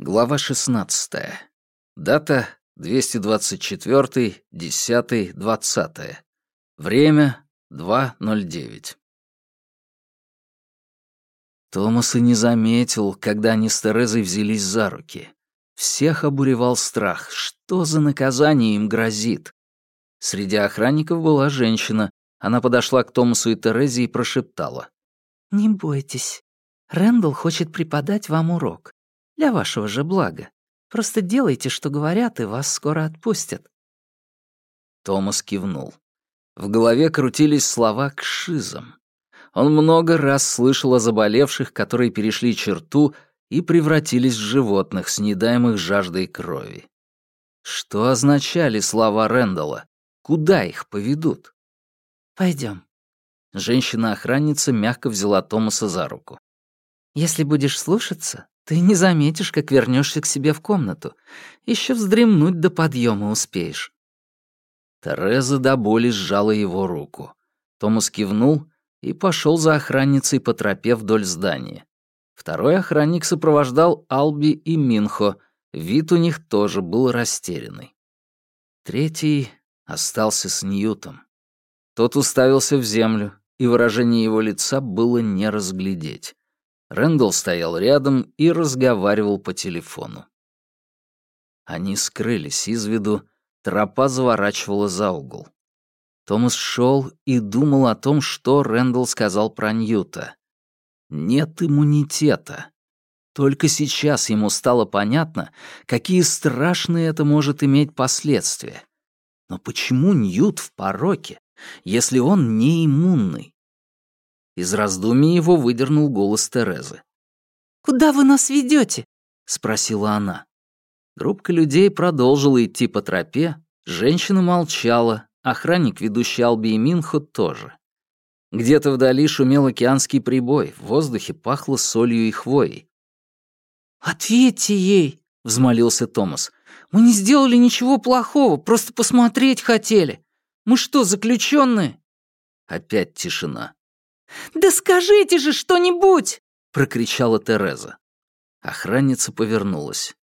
Глава 16. Дата 224, 10, 20. Время 2.09. Томас и не заметил, когда они с Терезой взялись за руки. Всех обуревал страх. Что за наказание им грозит? Среди охранников была женщина. Она подошла к Томасу и Терезе и прошептала. «Не бойтесь. Рэндалл хочет преподать вам урок. Для вашего же блага. Просто делайте, что говорят, и вас скоро отпустят». Томас кивнул. В голове крутились слова к шизам. Он много раз слышал о заболевших, которые перешли черту и превратились в животных, снедаемых жаждой крови. Что означали слова Рэндалла? Куда их поведут? Пойдем. Женщина-охранница мягко взяла Томаса за руку. «Если будешь слушаться, ты не заметишь, как вернешься к себе в комнату. Еще вздремнуть до подъема успеешь». Тереза до боли сжала его руку. Томас кивнул и пошел за охранницей по тропе вдоль здания. Второй охранник сопровождал Алби и Минхо, вид у них тоже был растерянный. Третий остался с Ньютом. Тот уставился в землю, и выражение его лица было не разглядеть. Рэндалл стоял рядом и разговаривал по телефону. Они скрылись из виду, тропа заворачивала за угол. Томас шел и думал о том, что Рэндалл сказал про Ньюта. Нет иммунитета. Только сейчас ему стало понятно, какие страшные это может иметь последствия. Но почему Ньют в пороке, если он не иммунный? Из раздумий его выдернул голос Терезы. «Куда вы нас ведете? спросила она. Группка людей продолжила идти по тропе, женщина молчала, охранник, ведущий Алби и Минхо, тоже. Где-то вдали шумел океанский прибой, в воздухе пахло солью и хвоей. «Ответьте ей!» — взмолился Томас. «Мы не сделали ничего плохого, просто посмотреть хотели. Мы что, заключенные?» Опять тишина. «Да скажите же что-нибудь!» — прокричала Тереза. Охранница повернулась.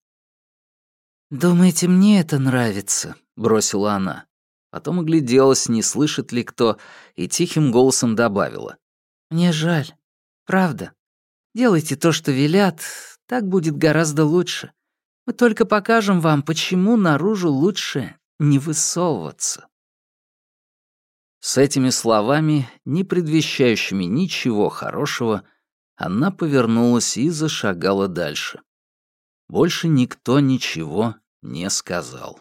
«Думаете, мне это нравится?» — бросила она. Потом огляделась, не слышит ли кто, и тихим голосом добавила. «Мне жаль. Правда. Делайте то, что велят, так будет гораздо лучше. Мы только покажем вам, почему наружу лучше не высовываться». С этими словами, не предвещающими ничего хорошего, она повернулась и зашагала дальше. Больше никто ничего не сказал.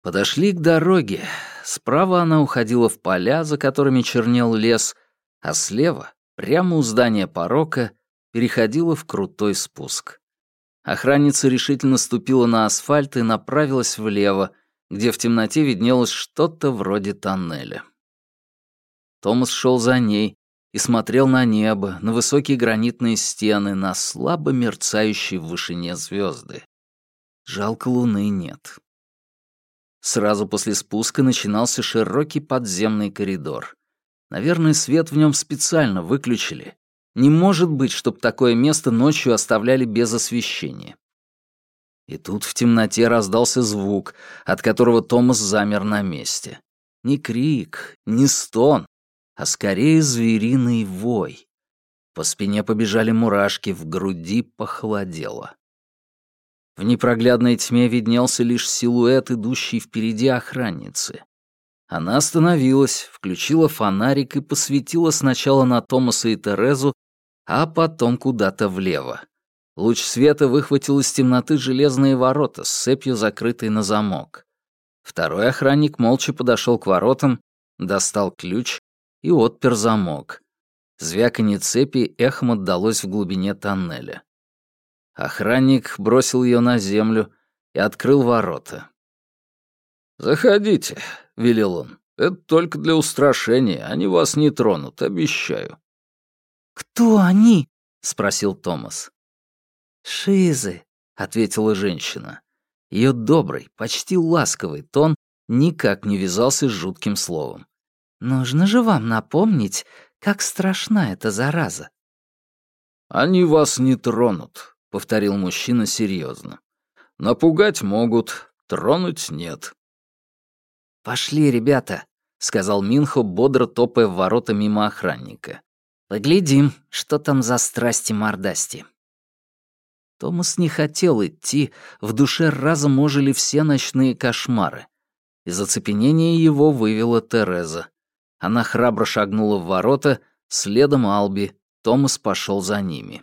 Подошли к дороге. Справа она уходила в поля, за которыми чернел лес, а слева, прямо у здания порока, переходила в крутой спуск. Охранница решительно ступила на асфальт и направилась влево, где в темноте виднелось что-то вроде тоннеля. Томас шел за ней и смотрел на небо, на высокие гранитные стены, на слабо мерцающие в вышине звезды. Жалко, луны нет. Сразу после спуска начинался широкий подземный коридор. Наверное, свет в нем специально выключили. Не может быть, чтобы такое место ночью оставляли без освещения. И тут в темноте раздался звук, от которого Томас замер на месте. Не крик, не стон, а скорее звериный вой. По спине побежали мурашки, в груди похолодело. В непроглядной тьме виднелся лишь силуэт, идущий впереди охранницы. Она остановилась, включила фонарик и посветила сначала на Томаса и Терезу, а потом куда-то влево. Луч света выхватил из темноты железные ворота с цепью, закрытой на замок. Второй охранник молча подошел к воротам, достал ключ и отпер замок. Звяканье цепи эхом отдалось в глубине тоннеля. Охранник бросил ее на землю и открыл ворота. «Заходите», — велел он. «Это только для устрашения, они вас не тронут, обещаю». «Кто они?» — спросил Томас. «Шизы», — ответила женщина. Ее добрый, почти ласковый тон никак не вязался с жутким словом. «Нужно же вам напомнить, как страшна эта зараза». «Они вас не тронут», — повторил мужчина серьезно. «Напугать могут, тронуть нет». «Пошли, ребята», — сказал Минхо, бодро топая в ворота мимо охранника. «Поглядим, что там за страсти-мордасти». Томас не хотел идти, в душе разом ожили все ночные кошмары. Из оцепенения его вывела Тереза. Она храбро шагнула в ворота, следом Алби, Томас пошел за ними.